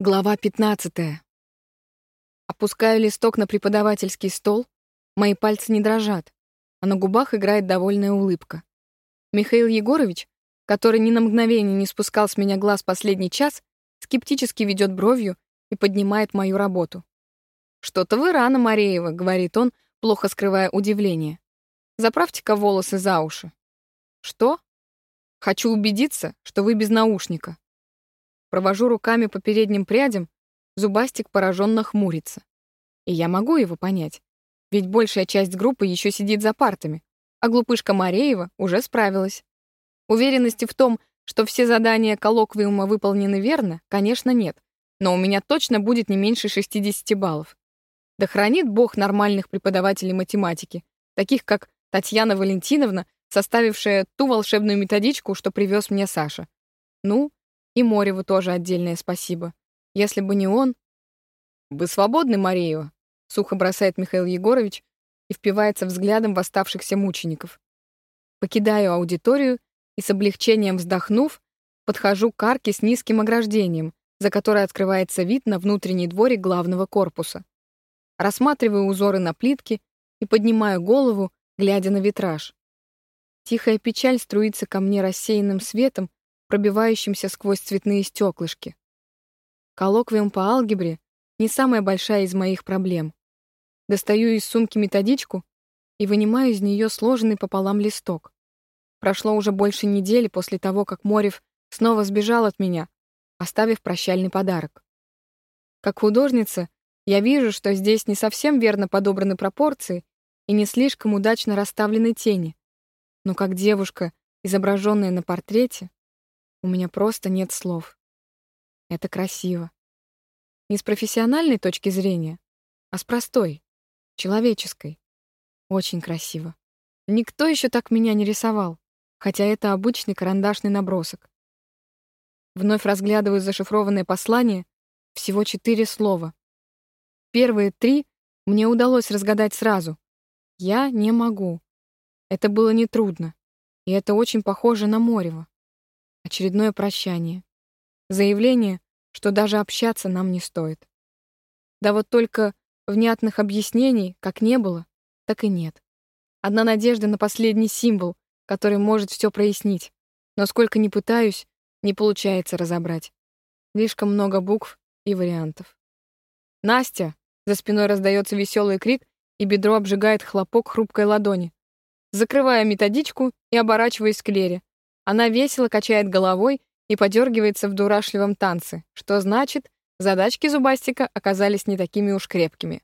Глава 15. Опускаю листок на преподавательский стол, мои пальцы не дрожат, а на губах играет довольная улыбка. Михаил Егорович, который ни на мгновение не спускал с меня глаз последний час, скептически ведет бровью и поднимает мою работу. «Что-то вы рано, Мареева», — говорит он, плохо скрывая удивление. «Заправьте-ка волосы за уши». «Что?» «Хочу убедиться, что вы без наушника». Провожу руками по передним прядям, зубастик пораженно хмурится. И я могу его понять, ведь большая часть группы еще сидит за партами, а глупышка Мареева уже справилась. Уверенности в том, что все задания коллоквиума выполнены верно, конечно, нет, но у меня точно будет не меньше 60 баллов. Да хранит Бог нормальных преподавателей математики, таких как Татьяна Валентиновна, составившая ту волшебную методичку, что привез мне Саша. Ну, и Мореву тоже отдельное спасибо. Если бы не он... «Вы свободны, Мареева?» — сухо бросает Михаил Егорович и впивается взглядом в оставшихся мучеников. Покидаю аудиторию и с облегчением вздохнув, подхожу к арке с низким ограждением, за которой открывается вид на внутренний дворик главного корпуса. Рассматриваю узоры на плитке и поднимаю голову, глядя на витраж. Тихая печаль струится ко мне рассеянным светом, пробивающимся сквозь цветные стеклышки. Коллоквиум по алгебре — не самая большая из моих проблем. Достаю из сумки методичку и вынимаю из нее сложенный пополам листок. Прошло уже больше недели после того, как Морев снова сбежал от меня, оставив прощальный подарок. Как художница, я вижу, что здесь не совсем верно подобраны пропорции и не слишком удачно расставлены тени. Но как девушка, изображенная на портрете, у меня просто нет слов. Это красиво. Не с профессиональной точки зрения, а с простой, человеческой. Очень красиво. Никто еще так меня не рисовал, хотя это обычный карандашный набросок. Вновь разглядываю зашифрованное послание, всего четыре слова. Первые три мне удалось разгадать сразу. Я не могу. Это было нетрудно, и это очень похоже на Морева. Очередное прощание. Заявление, что даже общаться нам не стоит. Да вот только внятных объяснений как не было, так и нет. Одна надежда на последний символ, который может все прояснить. Но сколько ни пытаюсь, не получается разобрать. Слишком много букв и вариантов. «Настя!» — за спиной раздается веселый крик, и бедро обжигает хлопок хрупкой ладони. Закрывая методичку и оборачиваясь к Лере. Она весело качает головой и подергивается в дурашливом танце, что значит, задачки Зубастика оказались не такими уж крепкими.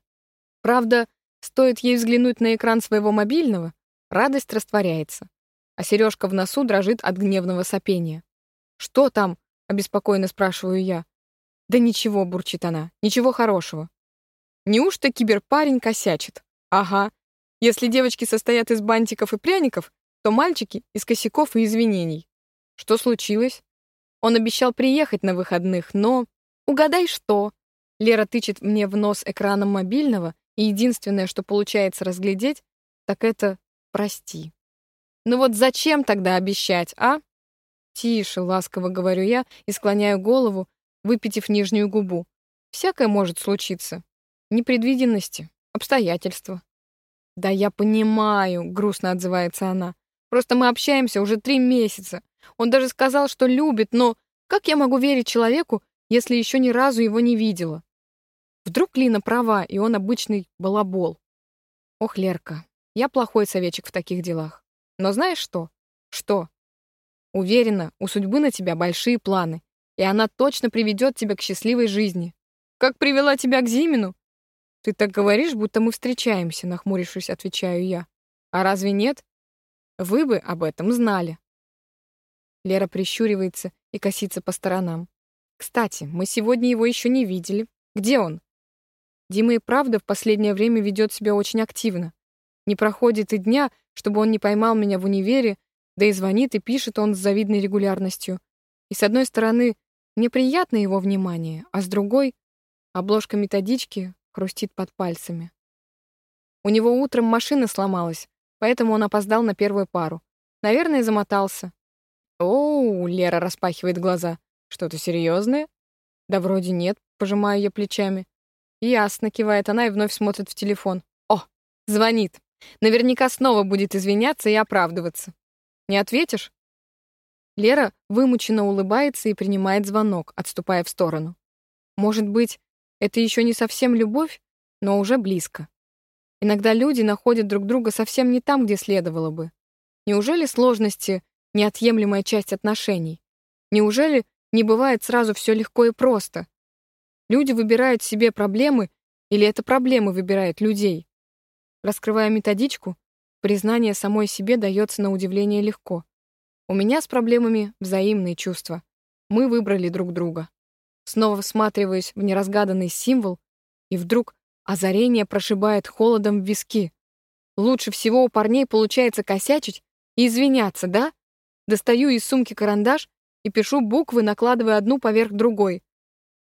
Правда, стоит ей взглянуть на экран своего мобильного, радость растворяется, а сережка в носу дрожит от гневного сопения. «Что там?» — обеспокоенно спрашиваю я. «Да ничего», — бурчит она, — «ничего хорошего». Неужто киберпарень косячит? Ага. Если девочки состоят из бантиков и пряников, то мальчики — из косяков и извинений. Что случилось? Он обещал приехать на выходных, но... Угадай, что? Лера тычет мне в нос экраном мобильного, и единственное, что получается разглядеть, так это «прости». Ну вот зачем тогда обещать, а? Тише, ласково говорю я и склоняю голову, выпитив нижнюю губу. Всякое может случиться. Непредвиденности, обстоятельства. Да я понимаю, грустно отзывается она. Просто мы общаемся уже три месяца. Он даже сказал, что любит, но как я могу верить человеку, если еще ни разу его не видела? Вдруг Лина права, и он обычный балабол. Ох, Лерка, я плохой советчик в таких делах. Но знаешь что? Что? Уверена, у судьбы на тебя большие планы, и она точно приведет тебя к счастливой жизни. Как привела тебя к Зимину? Ты так говоришь, будто мы встречаемся, нахмурившись, отвечаю я. А разве нет? Вы бы об этом знали. Лера прищуривается и косится по сторонам. Кстати, мы сегодня его еще не видели. Где он? Дима и правда в последнее время ведет себя очень активно. Не проходит и дня, чтобы он не поймал меня в универе, да и звонит и пишет он с завидной регулярностью. И с одной стороны, мне приятно его внимание, а с другой — обложка методички хрустит под пальцами. У него утром машина сломалась, поэтому он опоздал на первую пару. Наверное, замотался. «Оу!» — Лера распахивает глаза. «Что-то серьезное?» Да вроде нет, пожимаю я плечами. Ясно, кивает она и вновь смотрит в телефон. О, звонит. Наверняка снова будет извиняться и оправдываться. Не ответишь? Лера вымученно улыбается и принимает звонок, отступая в сторону. Может быть, это еще не совсем любовь, но уже близко. Иногда люди находят друг друга совсем не там, где следовало бы. Неужели сложности — неотъемлемая часть отношений? Неужели не бывает сразу все легко и просто? Люди выбирают себе проблемы, или это проблемы выбирают людей? Раскрывая методичку, признание самой себе дается на удивление легко. У меня с проблемами взаимные чувства. Мы выбрали друг друга. Снова всматриваюсь в неразгаданный символ, и вдруг озарение прошибает холодом в виски. Лучше всего у парней получается косячить и извиняться, да? Достаю из сумки карандаш и пишу буквы, накладывая одну поверх другой.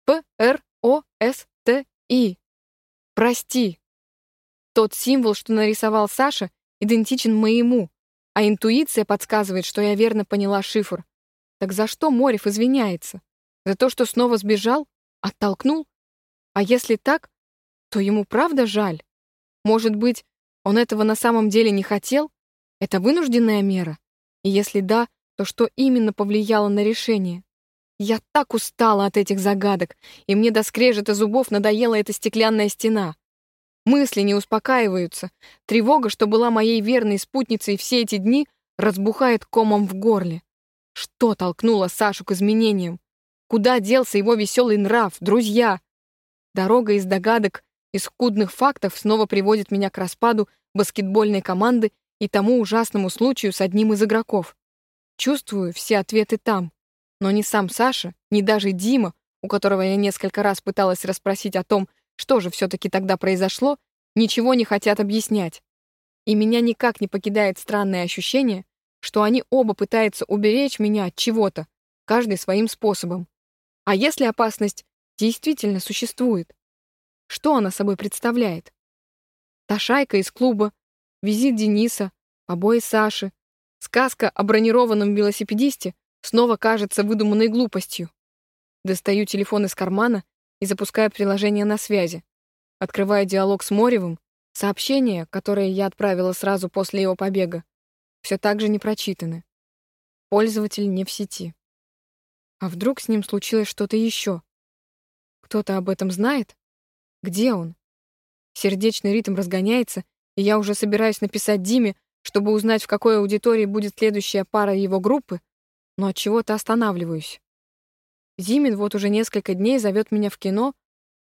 П, Р, О, С, Т, И. Прости. Тот символ, что нарисовал Саша, идентичен моему, а интуиция подсказывает, что я верно поняла шифр. Так за что Морев извиняется? За то, что снова сбежал? Оттолкнул? А если так, то ему правда жаль? Может быть, он этого на самом деле не хотел? Это вынужденная мера? И если да, то что именно повлияло на решение? Я так устала от этих загадок, и мне до скрежета зубов надоела эта стеклянная стена. Мысли не успокаиваются. Тревога, что была моей верной спутницей все эти дни, разбухает комом в горле. Что толкнуло Сашу к изменениям? Куда делся его веселый нрав, друзья? Дорога из догадок и скудных фактов снова приводит меня к распаду баскетбольной команды и тому ужасному случаю с одним из игроков. Чувствую все ответы там, но ни сам Саша, ни даже Дима, у которого я несколько раз пыталась расспросить о том, что же все-таки тогда произошло, ничего не хотят объяснять. И меня никак не покидает странное ощущение, что они оба пытаются уберечь меня от чего-то, каждый своим способом. А если опасность действительно существует? Что она собой представляет? Та шайка из клуба, визит Дениса, побои Саши, сказка о бронированном велосипедисте снова кажется выдуманной глупостью. Достаю телефон из кармана и запускаю приложение на связи. Открываю диалог с Моревым, сообщения, которые я отправила сразу после его побега, все так же не прочитаны. Пользователь не в сети. А вдруг с ним случилось что-то еще? Кто-то об этом знает? Где он? Сердечный ритм разгоняется, и я уже собираюсь написать Диме, чтобы узнать, в какой аудитории будет следующая пара его группы, но от чего-то останавливаюсь. Зимин вот уже несколько дней зовет меня в кино,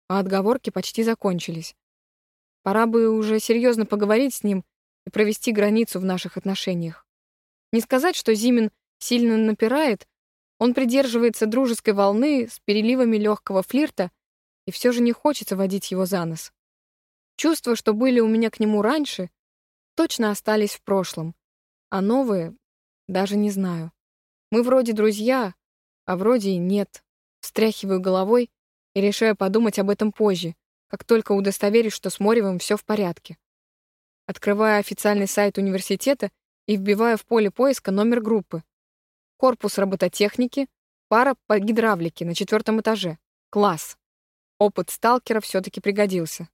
а отговорки почти закончились. Пора бы уже серьезно поговорить с ним и провести границу в наших отношениях. Не сказать, что Зимин сильно напирает, он придерживается дружеской волны с переливами легкого флирта, и все же не хочется водить его за нос. Чувства, что были у меня к нему раньше, точно остались в прошлом, а новые даже не знаю. Мы вроде друзья, а вроде и нет. Встряхиваю головой и решаю подумать об этом позже, как только удостоверюсь, что с Моревым все в порядке. Открываю официальный сайт университета и вбиваю в поле поиска номер группы. Корпус робототехники, пара по гидравлике на четвертом этаже. Класс. Опыт сталкера все-таки пригодился.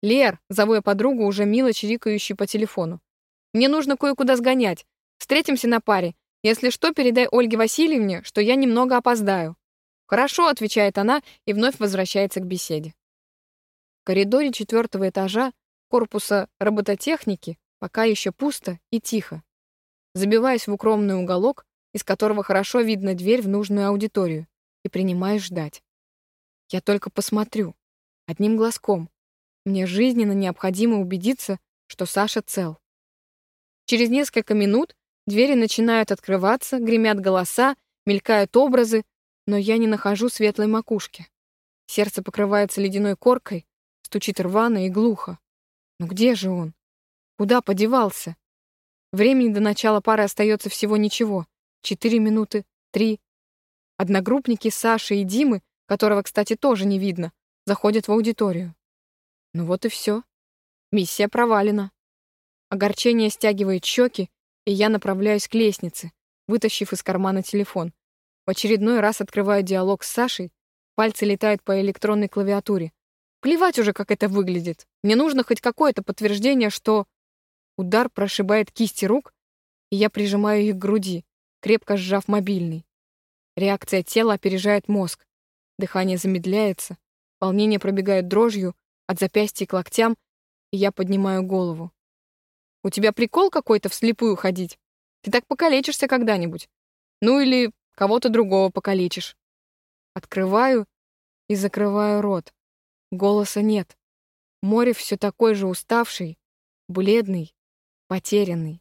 «Лер», — зову я подругу, уже мило чирикающую по телефону. «Мне нужно кое-куда сгонять. Встретимся на паре. Если что, передай Ольге Васильевне, что я немного опоздаю». «Хорошо», — отвечает она и вновь возвращается к беседе. В коридоре четвертого этажа корпуса робототехники пока еще пусто и тихо. Забиваясь в укромный уголок, из которого хорошо видно дверь в нужную аудиторию, и принимаешь ждать. Я только посмотрю, одним глазком. Мне жизненно необходимо убедиться, что Саша цел. Через несколько минут Двери начинают открываться, гремят голоса, мелькают образы, но я не нахожу светлой макушки. Сердце покрывается ледяной коркой, стучит рвано и глухо. Но где же он? Куда подевался? Времени до начала пары остается всего ничего. Четыре минуты, три. Одногруппники Саши и Димы, которого, кстати, тоже не видно, заходят в аудиторию. Ну вот и все. Миссия провалена. Огорчение стягивает щеки, и я направляюсь к лестнице, вытащив из кармана телефон. В очередной раз открываю диалог с Сашей Пальцы летают по электронной клавиатуре. Плевать уже, как это выглядит. Мне нужно хоть какое-то подтверждение, что... Удар прошибает кисти рук, и я прижимаю их к груди, крепко сжав мобильный. Реакция тела опережает мозг. Дыхание замедляется, волнение пробегает дрожью от запястья к локтям, и я поднимаю голову. «У тебя прикол какой-то вслепую ходить? Ты так покалечишься когда-нибудь. Ну или кого-то другого покалечишь». Открываю и закрываю рот. Голоса нет. Море все такой же уставший, бледный, потерянный.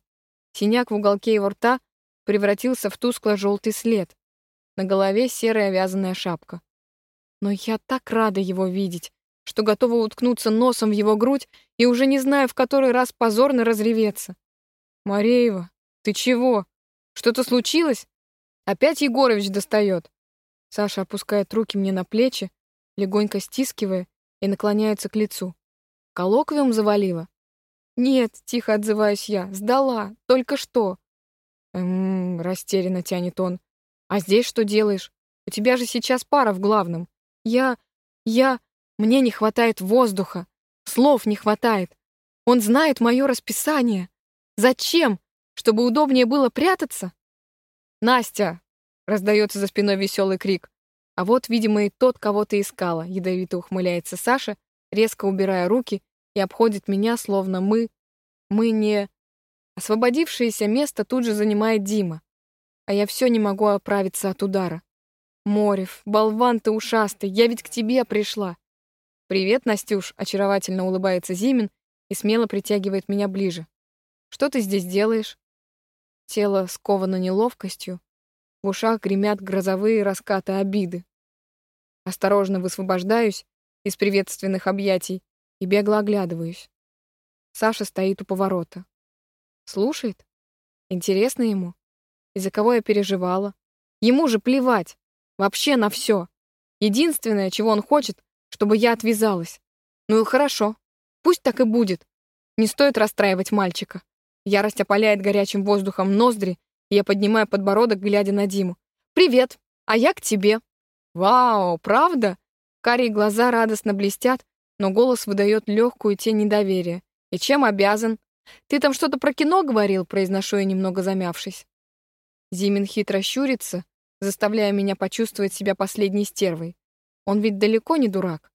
Синяк в уголке его рта превратился в тускло-желтый след. На голове серая вязаная шапка. Но я так рада его видеть, что готова уткнуться носом в его грудь и уже не знаю, в который раз позорно разреветься. «Мареева, ты чего? Что-то случилось? Опять Егорович достает?» Саша опускает руки мне на плечи, легонько стискивая, и наклоняется к лицу. «Коллоквиум завалила?» «Нет», — тихо отзываюсь я, — «сдала, только что». «Эм...» — растерянно тянет он. «А здесь что делаешь? У тебя же сейчас пара в главном. Я... я... Мне не хватает воздуха. Слов не хватает. Он знает мое расписание. Зачем? Чтобы удобнее было прятаться?» «Настя!» — раздается за спиной веселый крик. А вот, видимо, и тот, кого ты искала, ядовито ухмыляется Саша, резко убирая руки и обходит меня, словно мы... Мы не... Освободившееся место тут же занимает Дима. А я все не могу оправиться от удара. Морев, болван ты ушастый, я ведь к тебе пришла. Привет, Настюш, очаровательно улыбается Зимин и смело притягивает меня ближе. Что ты здесь делаешь? Тело сковано неловкостью, в ушах гремят грозовые раскаты обиды. Осторожно высвобождаюсь из приветственных объятий и бегло оглядываюсь. Саша стоит у поворота. Слушает? Интересно ему? Из-за кого я переживала? Ему же плевать. Вообще на все. Единственное, чего он хочет, чтобы я отвязалась. Ну и хорошо. Пусть так и будет. Не стоит расстраивать мальчика. Ярость опаляет горячим воздухом ноздри я поднимаю подбородок, глядя на Диму. «Привет, а я к тебе». «Вау, правда?» Карие глаза радостно блестят, но голос выдает легкую тень недоверия. «И чем обязан?» «Ты там что-то про кино говорил?» произношу я, немного замявшись. Зимин хитро щурится, заставляя меня почувствовать себя последней стервой. Он ведь далеко не дурак.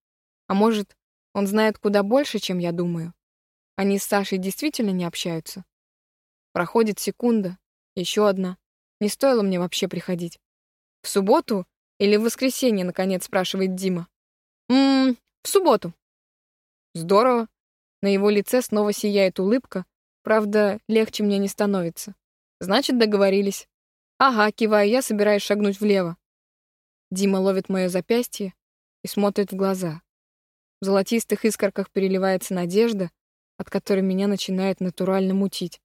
А может, он знает куда больше, чем я думаю. Они с Сашей действительно не общаются. Проходит секунда, еще одна. Не стоило мне вообще приходить. В субботу или в воскресенье, наконец, спрашивает Дима. Ммм, в субботу. Здорово. На его лице снова сияет улыбка. Правда, легче мне не становится. Значит, договорились. Ага, киваю я, собираюсь шагнуть влево. Дима ловит мое запястье и смотрит в глаза. В золотистых искорках переливается надежда, от которой меня начинает натурально мутить.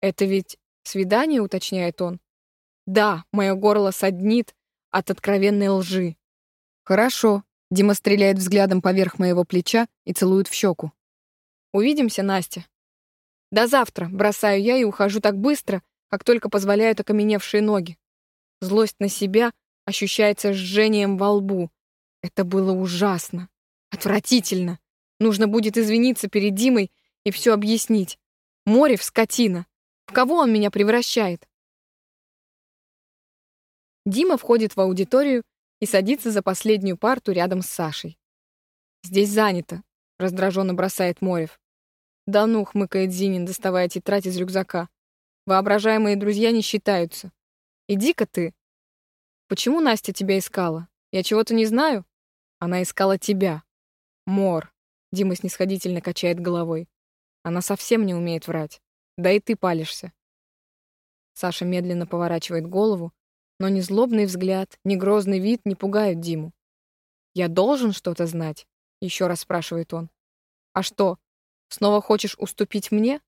Это ведь «Свидание?» — уточняет он. «Да, мое горло саднит от откровенной лжи». «Хорошо», — Дима стреляет взглядом поверх моего плеча и целует в щеку. «Увидимся, Настя». «До завтра», — бросаю я и ухожу так быстро, как только позволяют окаменевшие ноги. Злость на себя ощущается жжением во лбу. Это было ужасно. Отвратительно. Нужно будет извиниться перед Димой и все объяснить. Море в скотина. В кого он меня превращает? Дима входит в аудиторию и садится за последнюю парту рядом с Сашей. «Здесь занято», — раздраженно бросает Морев. «Да ну», — хмыкает Зинин, доставая тетрадь из рюкзака. «Воображаемые друзья не считаются. Иди-ка ты». «Почему Настя тебя искала? Я чего-то не знаю?» «Она искала тебя». «Мор», — Дима снисходительно качает головой. «Она совсем не умеет врать». Да и ты палишься. Саша медленно поворачивает голову, но ни злобный взгляд, ни грозный вид не пугают Диму. «Я должен что-то знать?» — еще раз спрашивает он. «А что, снова хочешь уступить мне?»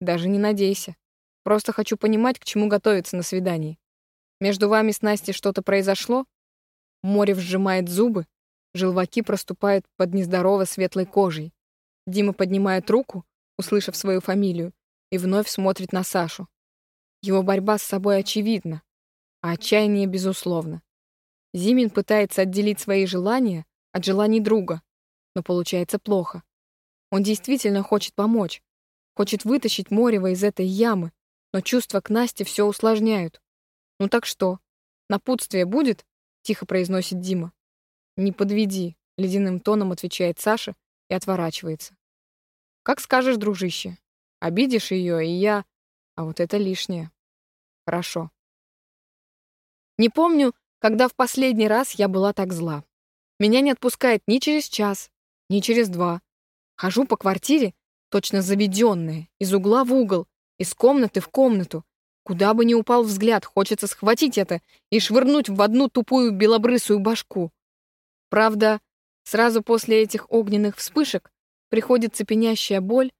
«Даже не надейся. Просто хочу понимать, к чему готовиться на свидании. Между вами с Настей что-то произошло?» Море сжимает зубы, желваки проступают под нездорово светлой кожей. Дима поднимает руку, услышав свою фамилию, и вновь смотрит на Сашу. Его борьба с собой очевидна, а отчаяние безусловно. Зимин пытается отделить свои желания от желаний друга, но получается плохо. Он действительно хочет помочь, хочет вытащить Морева из этой ямы, но чувства к Насте все усложняют. «Ну так что, напутствие будет?» — тихо произносит Дима. «Не подведи», — ледяным тоном отвечает Саша и отворачивается. «Как скажешь, дружище. Обидишь ее, и я... А вот это лишнее. Хорошо». Не помню, когда в последний раз я была так зла. Меня не отпускает ни через час, ни через два. Хожу по квартире, точно заведенная, из угла в угол, из комнаты в комнату. Куда бы ни упал взгляд, хочется схватить это и швырнуть в одну тупую белобрысую башку. Правда, сразу после этих огненных вспышек приходит цепенящая боль,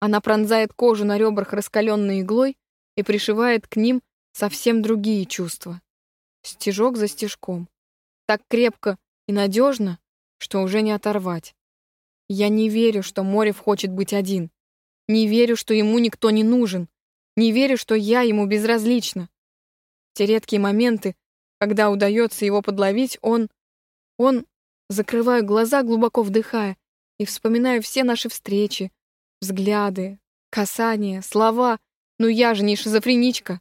она пронзает кожу на ребрах раскаленной иглой и пришивает к ним совсем другие чувства. Стежок за стежком. Так крепко и надежно, что уже не оторвать. Я не верю, что Морев хочет быть один. Не верю, что ему никто не нужен. Не верю, что я ему безразлична. Те редкие моменты, когда удается его подловить, он... Он... Закрываю глаза, глубоко вдыхая, и вспоминаю все наши встречи, взгляды, касания, слова. Но я же не шизофреничка.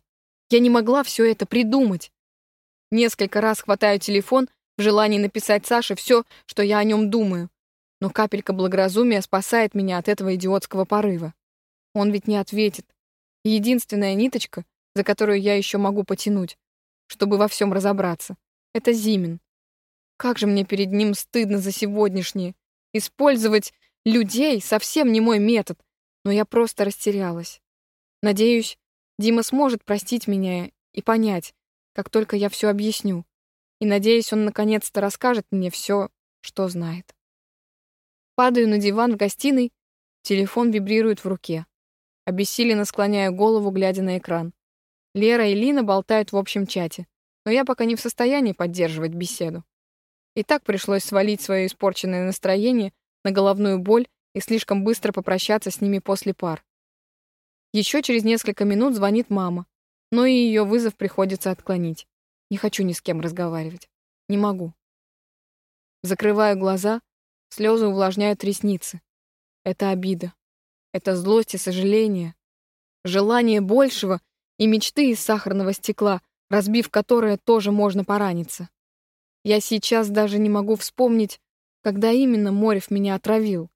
Я не могла все это придумать. Несколько раз хватаю телефон в желании написать Саше все, что я о нем думаю но капелька благоразумия спасает меня от этого идиотского порыва. Он ведь не ответит. Единственная ниточка, за которую я еще могу потянуть, чтобы во всем разобраться, это Зимин. Как же мне перед ним стыдно за сегодняшнее. Использовать людей совсем не мой метод, но я просто растерялась. Надеюсь, Дима сможет простить меня и понять, как только я все объясню. И надеюсь, он наконец-то расскажет мне все, что знает. Падаю на диван в гостиной, телефон вибрирует в руке. Обессиленно склоняю голову, глядя на экран. Лера и Лина болтают в общем чате, но я пока не в состоянии поддерживать беседу. И так пришлось свалить свое испорченное настроение на головную боль и слишком быстро попрощаться с ними после пар. Еще через несколько минут звонит мама, но и ее вызов приходится отклонить. Не хочу ни с кем разговаривать. Не могу. Закрываю глаза, Слезы увлажняют ресницы. Это обида. Это злость и сожаление. Желание большего и мечты из сахарного стекла, разбив которое тоже можно пораниться. Я сейчас даже не могу вспомнить, когда именно Морев меня отравил.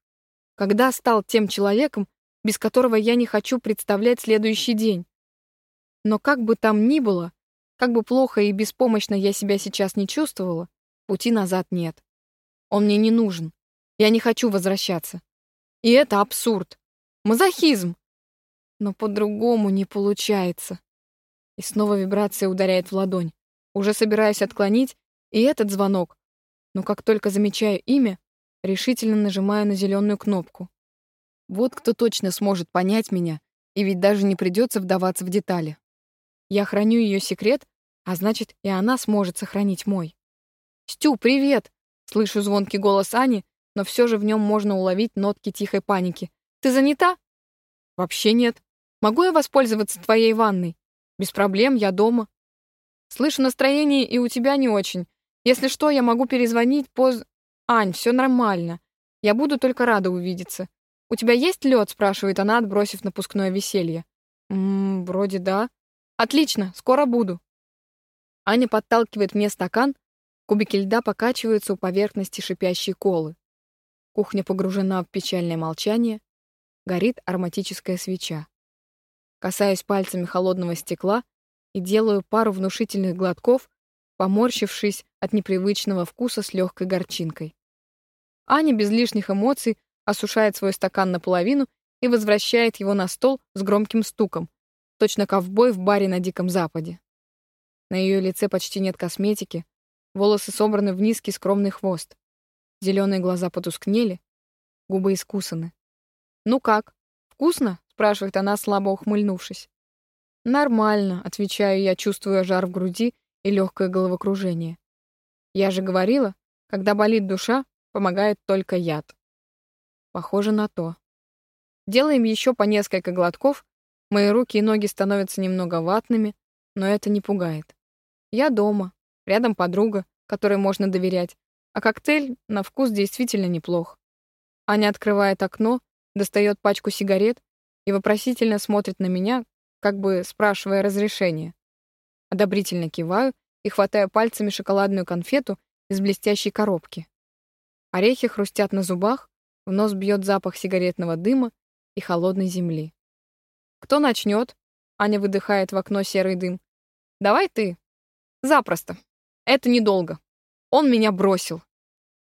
Когда стал тем человеком, без которого я не хочу представлять следующий день. Но как бы там ни было, как бы плохо и беспомощно я себя сейчас не чувствовала, пути назад нет. Он мне не нужен. Я не хочу возвращаться. И это абсурд. Мазохизм. Но по-другому не получается. И снова вибрация ударяет в ладонь. Уже собираюсь отклонить и этот звонок. Но как только замечаю имя, решительно нажимаю на зеленую кнопку. Вот кто точно сможет понять меня, и ведь даже не придется вдаваться в детали. Я храню ее секрет, а значит, и она сможет сохранить мой. «Стю, привет!» Слышу звонкий голос Ани, но все же в нем можно уловить нотки тихой паники. «Ты занята?» «Вообще нет. Могу я воспользоваться твоей ванной?» «Без проблем, я дома». «Слышу настроение и у тебя не очень. Если что, я могу перезвонить поз...» «Ань, все нормально. Я буду только рада увидеться. У тебя есть лед?» — спрашивает она, отбросив напускное веселье. «Ммм, вроде да». «Отлично, скоро буду». Аня подталкивает мне стакан, кубики льда покачиваются у поверхности шипящей колы. Кухня погружена в печальное молчание. Горит ароматическая свеча. Касаюсь пальцами холодного стекла и делаю пару внушительных глотков, поморщившись от непривычного вкуса с легкой горчинкой. Аня без лишних эмоций осушает свой стакан наполовину и возвращает его на стол с громким стуком, точно ковбой в баре на Диком Западе. На ее лице почти нет косметики, волосы собраны в низкий скромный хвост. Зеленые глаза потускнели, губы искусаны. «Ну как, вкусно?» — спрашивает она, слабо ухмыльнувшись. «Нормально», — отвечаю я, чувствуя жар в груди и легкое головокружение. «Я же говорила, когда болит душа, помогает только яд». Похоже на то. Делаем еще по несколько глотков, мои руки и ноги становятся немного ватными, но это не пугает. Я дома, рядом подруга, которой можно доверять, а коктейль на вкус действительно неплох. Аня открывает окно, достает пачку сигарет и вопросительно смотрит на меня, как бы спрашивая разрешения. Одобрительно киваю и хватаю пальцами шоколадную конфету из блестящей коробки. Орехи хрустят на зубах, в нос бьет запах сигаретного дыма и холодной земли. «Кто начнет?» Аня выдыхает в окно серый дым. «Давай ты». «Запросто. Это недолго. Он меня бросил.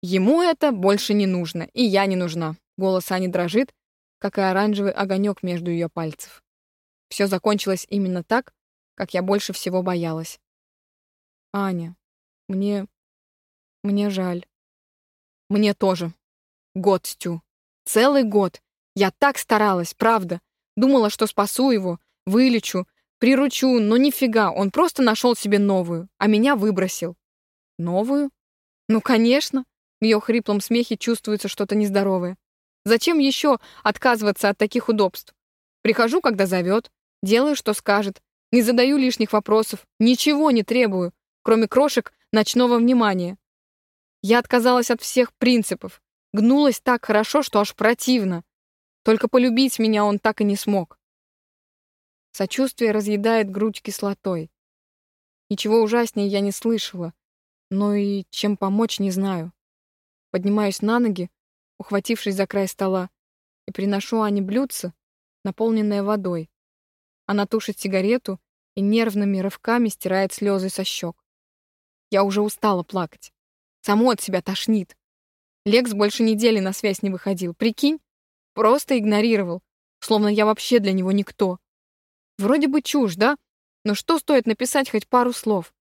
Ему это больше не нужно, и я не нужна». Голос Ани дрожит, как и оранжевый огонек между ее пальцев. Все закончилось именно так, как я больше всего боялась. «Аня, мне... мне жаль». «Мне тоже. Год, Стю. Целый год. Я так старалась, правда. Думала, что спасу его, вылечу, приручу, но нифига, он просто нашел себе новую, а меня выбросил. Новую? Ну, конечно. В ее хриплом смехе чувствуется что-то нездоровое. Зачем еще отказываться от таких удобств? Прихожу, когда зовет, делаю, что скажет, не задаю лишних вопросов, ничего не требую, кроме крошек ночного внимания. Я отказалась от всех принципов, гнулась так хорошо, что аж противно. Только полюбить меня он так и не смог. Сочувствие разъедает грудь кислотой. Ничего ужаснее я не слышала, но и чем помочь не знаю. Поднимаюсь на ноги, ухватившись за край стола, и приношу Ане блюдце, наполненное водой. Она тушит сигарету и нервными рывками стирает слезы со щек. Я уже устала плакать. Само от себя тошнит. Лекс больше недели на связь не выходил. Прикинь? Просто игнорировал, словно я вообще для него никто. Вроде бы чушь, да? Но что стоит написать хоть пару слов?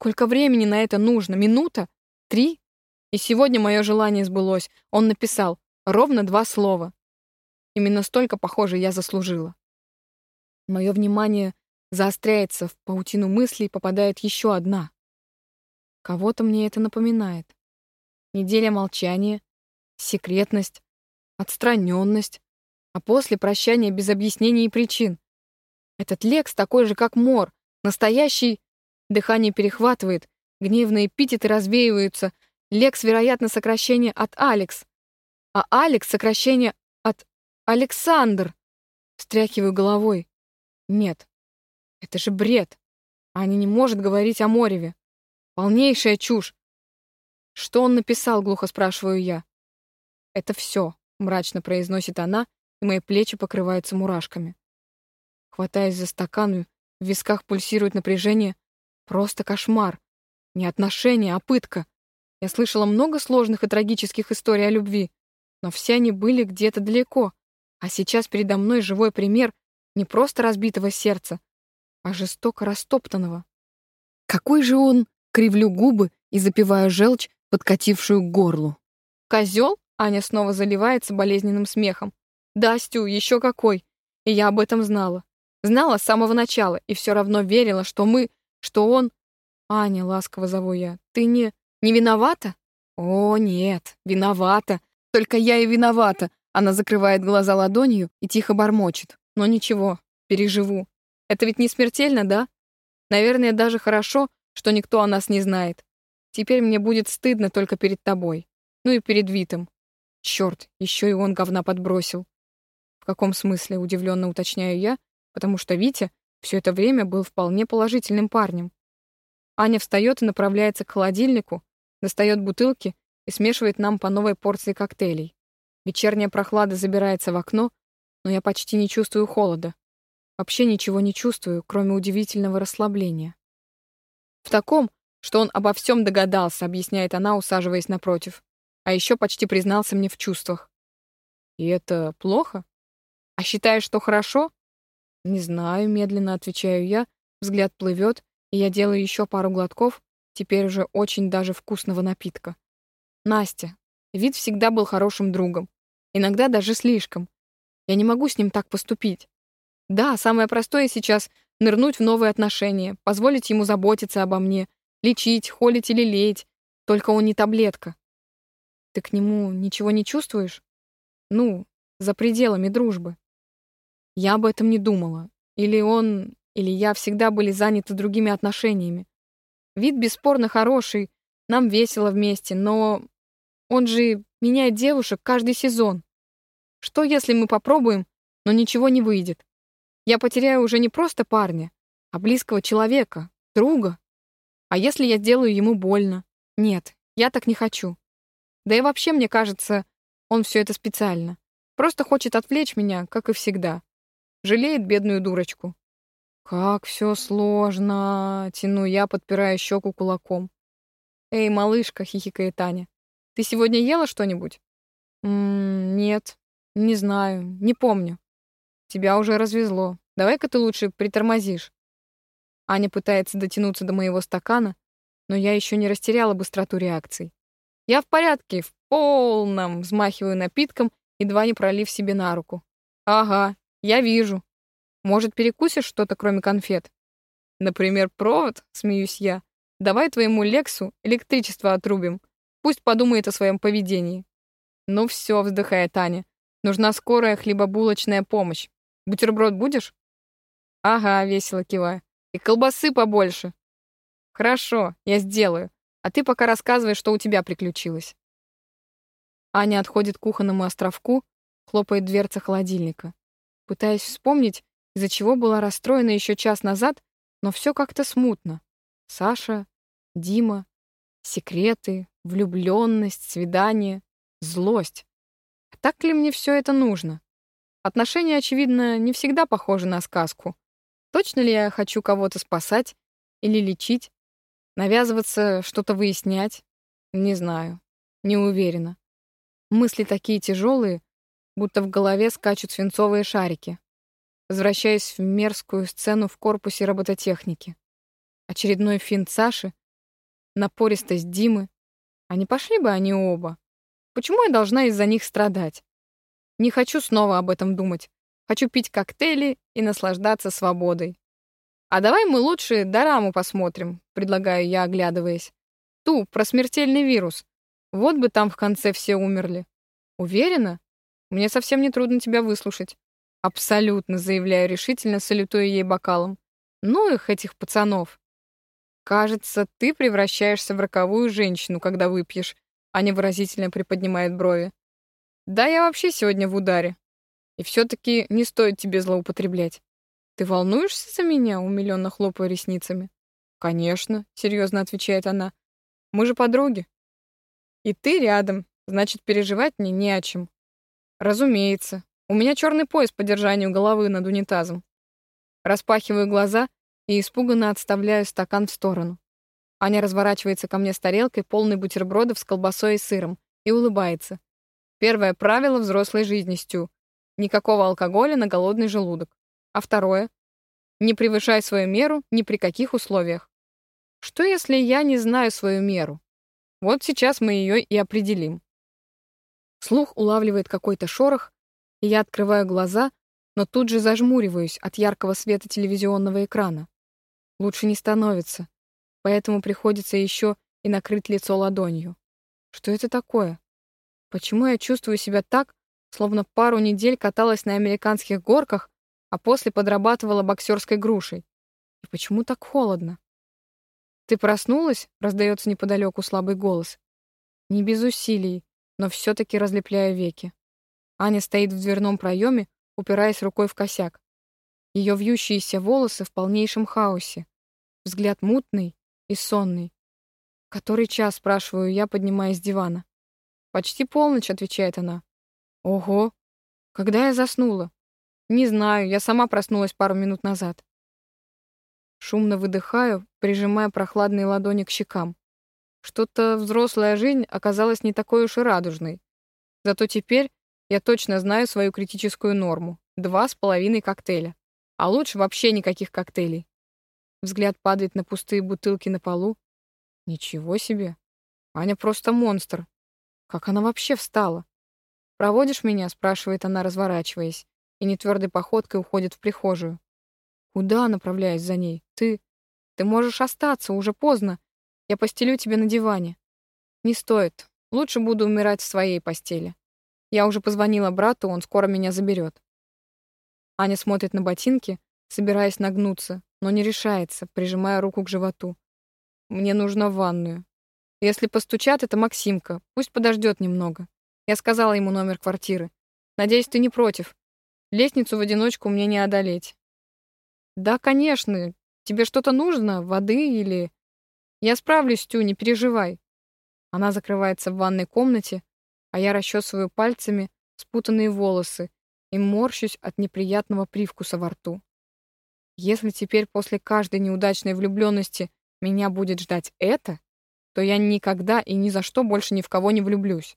Сколько времени на это нужно? Минута? Три? И сегодня мое желание сбылось. Он написал ровно два слова. Именно столько, похоже, я заслужила. Мое внимание заостряется, в паутину мыслей попадает еще одна. Кого-то мне это напоминает. Неделя молчания, секретность, отстраненность, а после прощания без объяснений и причин. Этот Лекс такой же, как Мор, настоящий... Дыхание перехватывает, гневные эпитеты развеиваются. Лекс, вероятно, сокращение от Алекс. А Алекс — сокращение от Александр. Встряхиваю головой. Нет, это же бред. Аня не может говорить о Мореве. Полнейшая чушь. Что он написал, глухо спрашиваю я. Это все мрачно произносит она, и мои плечи покрываются мурашками. Хватаясь за стакан, в висках пульсирует напряжение. Просто кошмар. Не отношения, а пытка. Я слышала много сложных и трагических историй о любви, но все они были где-то далеко. А сейчас передо мной живой пример не просто разбитого сердца, а жестоко растоптанного. Какой же он, кривлю губы и запиваю желчь, подкатившую к горлу. Козел? Аня снова заливается болезненным смехом. «Да, Стю, еще какой! И я об этом знала. Знала с самого начала и все равно верила, что мы, что он...» «Аня», — ласково зову я, — «ты не... не виновата?» «О, нет, виновата. Только я и виновата». Она закрывает глаза ладонью и тихо бормочет. «Но ничего, переживу. Это ведь не смертельно, да? Наверное, даже хорошо, что никто о нас не знает. Теперь мне будет стыдно только перед тобой. Ну и перед Витом. Черт, еще и он говна подбросил. В каком смысле, удивленно уточняю я, потому что Витя все это время был вполне положительным парнем. Аня встает и направляется к холодильнику, достает бутылки и смешивает нам по новой порции коктейлей. Вечерняя прохлада забирается в окно, но я почти не чувствую холода. Вообще ничего не чувствую, кроме удивительного расслабления. В таком, что он обо всем догадался, объясняет она, усаживаясь напротив а еще почти признался мне в чувствах. И это плохо? А считаешь, что хорошо? Не знаю, медленно отвечаю я, взгляд плывет, и я делаю еще пару глотков, теперь уже очень даже вкусного напитка. Настя. Вид всегда был хорошим другом. Иногда даже слишком. Я не могу с ним так поступить. Да, самое простое сейчас — нырнуть в новые отношения, позволить ему заботиться обо мне, лечить, холить или леять. Только он не таблетка. Ты к нему ничего не чувствуешь? Ну, за пределами дружбы. Я об этом не думала. Или он, или я всегда были заняты другими отношениями. Вид бесспорно хороший, нам весело вместе, но он же меняет девушек каждый сезон. Что, если мы попробуем, но ничего не выйдет? Я потеряю уже не просто парня, а близкого человека, друга. А если я сделаю ему больно? Нет, я так не хочу. Да и вообще, мне кажется, он все это специально. Просто хочет отвлечь меня, как и всегда. Жалеет бедную дурочку. «Как все сложно!» — тяну я, подпирая щеку кулаком. «Эй, малышка!» — хихикает Таня. «Ты сегодня ела что-нибудь?» «Ммм, нет. Не знаю. Не помню. Тебя уже развезло. Давай-ка ты лучше притормозишь». Аня пытается дотянуться до моего стакана, но я еще не растеряла быстроту реакций. Я в порядке, в полном, взмахиваю напитком, едва не пролив себе на руку. Ага, я вижу. Может, перекусишь что-то, кроме конфет? Например, провод, смеюсь я. Давай твоему Лексу электричество отрубим. Пусть подумает о своем поведении. Ну все, вздыхает Таня. Нужна скорая хлебобулочная помощь. Бутерброд будешь? Ага, весело киваю. И колбасы побольше. Хорошо, я сделаю. А ты пока рассказывай, что у тебя приключилось. Аня отходит к кухонному островку, хлопает дверца холодильника. Пытаясь вспомнить, из-за чего была расстроена еще час назад, но все как-то смутно. Саша, Дима, секреты, влюбленность, свидание, злость. Так ли мне все это нужно? Отношения, очевидно, не всегда похожи на сказку. Точно ли я хочу кого-то спасать или лечить? Навязываться, что-то выяснять? Не знаю. Не уверена. Мысли такие тяжелые, будто в голове скачут свинцовые шарики. Возвращаясь в мерзкую сцену в корпусе робототехники. Очередной финт Саши, напористость Димы. А не пошли бы они оба? Почему я должна из-за них страдать? Не хочу снова об этом думать. Хочу пить коктейли и наслаждаться свободой. «А давай мы лучше дораму посмотрим», — предлагаю я, оглядываясь. «Ту, про смертельный вирус. Вот бы там в конце все умерли». «Уверена? Мне совсем не трудно тебя выслушать». «Абсолютно», — заявляю решительно, салютуя ей бокалом. «Ну их, этих пацанов». «Кажется, ты превращаешься в роковую женщину, когда выпьешь», — Аня выразительно приподнимает брови. «Да, я вообще сегодня в ударе. И все-таки не стоит тебе злоупотреблять. Ты волнуешься за меня? Умиленно хлопая ресницами. Конечно, серьезно отвечает она. Мы же подруги. И ты рядом, значит, переживать мне не о чем. Разумеется. У меня черный пояс по держанию головы над унитазом. Распахиваю глаза и испуганно отставляю стакан в сторону. Аня разворачивается ко мне с тарелкой, полной бутербродов с колбасой и сыром, и улыбается. Первое правило взрослой жизни, Стю. Никакого алкоголя на голодный желудок. А второе? Не превышай свою меру ни при каких условиях. Что, если я не знаю свою меру? Вот сейчас мы ее и определим. Слух улавливает какой-то шорох, и я открываю глаза, но тут же зажмуриваюсь от яркого света телевизионного экрана. Лучше не становится, поэтому приходится еще и накрыть лицо ладонью. Что это такое? Почему я чувствую себя так, словно пару недель каталась на американских горках, а после подрабатывала боксерской грушей? И почему так холодно? «Ты проснулась?» — раздается неподалеку слабый голос. Не без усилий, но все-таки разлепляя веки. Аня стоит в дверном проеме, упираясь рукой в косяк. Ее вьющиеся волосы в полнейшем хаосе. Взгляд мутный и сонный. «Который час?» — спрашиваю я, поднимаясь с дивана. «Почти полночь», — отвечает она. «Ого! Когда я заснула?» «Не знаю, я сама проснулась пару минут назад». Шумно выдыхаю, прижимая прохладные ладони к щекам. Что-то взрослая жизнь оказалась не такой уж и радужной. Зато теперь я точно знаю свою критическую норму — два с половиной коктейля. А лучше вообще никаких коктейлей. Взгляд падает на пустые бутылки на полу. Ничего себе. Аня просто монстр. Как она вообще встала? «Проводишь меня?» — спрашивает она, разворачиваясь, и нетвердой походкой уходит в прихожую. «Куда?» — направляюсь за ней. «Ты... ты можешь остаться, уже поздно. Я постелю тебе на диване». «Не стоит. Лучше буду умирать в своей постели. Я уже позвонила брату, он скоро меня заберет». Аня смотрит на ботинки, собираясь нагнуться, но не решается, прижимая руку к животу. «Мне нужно в ванную». Если постучат, это Максимка. Пусть подождет немного. Я сказала ему номер квартиры. Надеюсь, ты не против. Лестницу в одиночку мне не одолеть. Да, конечно. Тебе что-то нужно? Воды или... Я справлюсь, Тю, не переживай. Она закрывается в ванной комнате, а я расчесываю пальцами спутанные волосы и морщусь от неприятного привкуса во рту. Если теперь после каждой неудачной влюбленности меня будет ждать это, то я никогда и ни за что больше ни в кого не влюблюсь.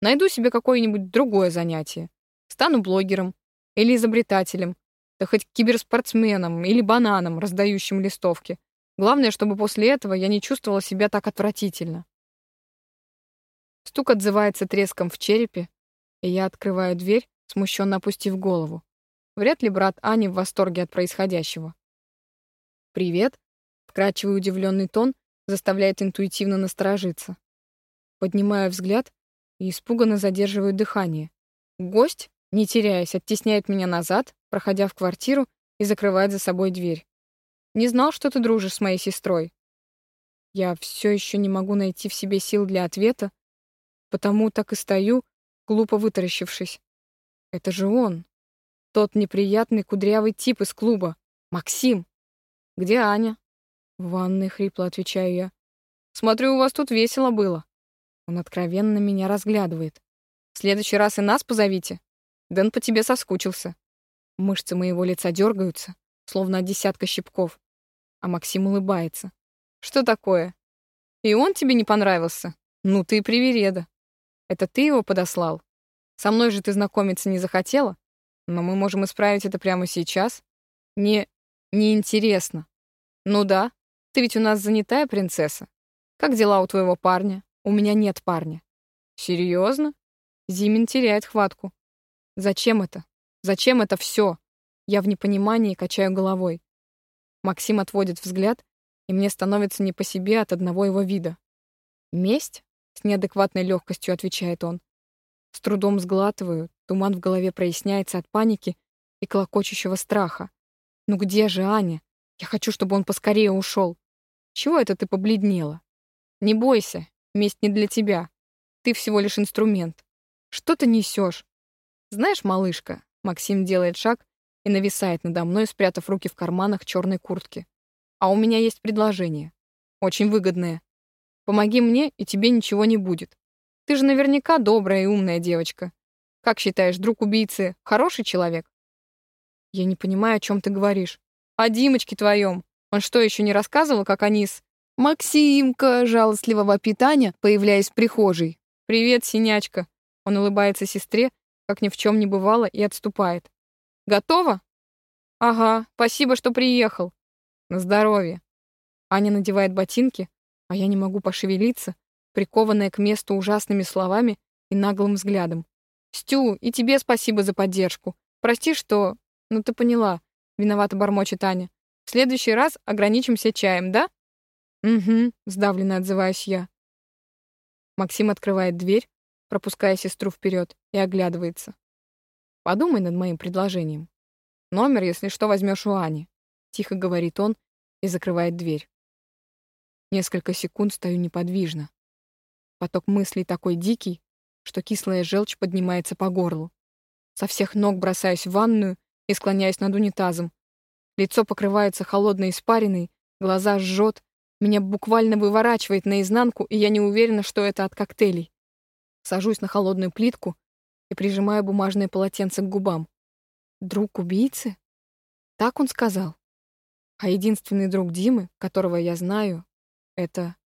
Найду себе какое-нибудь другое занятие. Стану блогером или изобретателем, да хоть киберспортсменом или бананом, раздающим листовки. Главное, чтобы после этого я не чувствовала себя так отвратительно. Стук отзывается треском в черепе, и я открываю дверь, смущенно опустив голову. Вряд ли брат Ани в восторге от происходящего. «Привет», — вкрадчивый удивленный тон заставляет интуитивно насторожиться. Поднимаю взгляд и испуганно задерживаю дыхание. Гость, не теряясь, оттесняет меня назад, проходя в квартиру и закрывает за собой дверь. «Не знал, что ты дружишь с моей сестрой». Я все еще не могу найти в себе сил для ответа, потому так и стою, глупо вытаращившись. Это же он. Тот неприятный кудрявый тип из клуба. Максим. Где Аня? В ванной хрипло отвечаю я. Смотрю, у вас тут весело было. Он откровенно меня разглядывает. В следующий раз и нас позовите. Дэн по тебе соскучился. Мышцы моего лица дергаются, словно десятка щипков. А Максим улыбается. Что такое? И он тебе не понравился? Ну ты и привереда. Это ты его подослал? Со мной же ты знакомиться не захотела? Но мы можем исправить это прямо сейчас. Не... неинтересно. Ну да, ты ведь у нас занятая принцесса. Как дела у твоего парня? У меня нет парня. Серьезно? Зимин теряет хватку. Зачем это? Зачем это все? Я в непонимании качаю головой. Максим отводит взгляд, и мне становится не по себе от одного его вида. Месть? С неадекватной легкостью отвечает он. С трудом сглатываю, туман в голове проясняется от паники и клокочущего страха. Ну где же Аня? Я хочу, чтобы он поскорее ушел. Чего это ты побледнела? Не бойся, месть не для тебя. Ты всего лишь инструмент. Что ты несешь? Знаешь, малышка, Максим делает шаг и нависает надо мной, спрятав руки в карманах черной куртки. А у меня есть предложение. Очень выгодное. Помоги мне, и тебе ничего не будет. Ты же наверняка добрая и умная девочка. Как считаешь, друг убийцы хороший человек? Я не понимаю, о чем ты говоришь. О Димочке твоем. Он что, еще не рассказывал, как они с... «Максимка!» — жалостливо вопит Аня, появляясь в прихожей. «Привет, синячка!» Он улыбается сестре, как ни в чем не бывало, и отступает. «Готово?» «Ага, спасибо, что приехал». «На здоровье». Аня надевает ботинки, а я не могу пошевелиться, прикованная к месту ужасными словами и наглым взглядом. «Стю, и тебе спасибо за поддержку. Прости, что... Ну, ты поняла», — виновата бормочет Аня. «В следующий раз ограничимся чаем, да?» «Угу», — сдавленно отзываюсь я. Максим открывает дверь, пропуская сестру вперед, и оглядывается. «Подумай над моим предложением. Номер, если что, возьмешь у Ани», — тихо говорит он и закрывает дверь. Несколько секунд стою неподвижно. Поток мыслей такой дикий, что кислая желчь поднимается по горлу. Со всех ног бросаюсь в ванную и склоняюсь над унитазом. Лицо покрывается холодной испариной, глаза жжет, меня буквально выворачивает наизнанку, и я не уверена, что это от коктейлей. Сажусь на холодную плитку и прижимаю бумажное полотенце к губам. Друг убийцы? Так он сказал. А единственный друг Димы, которого я знаю, это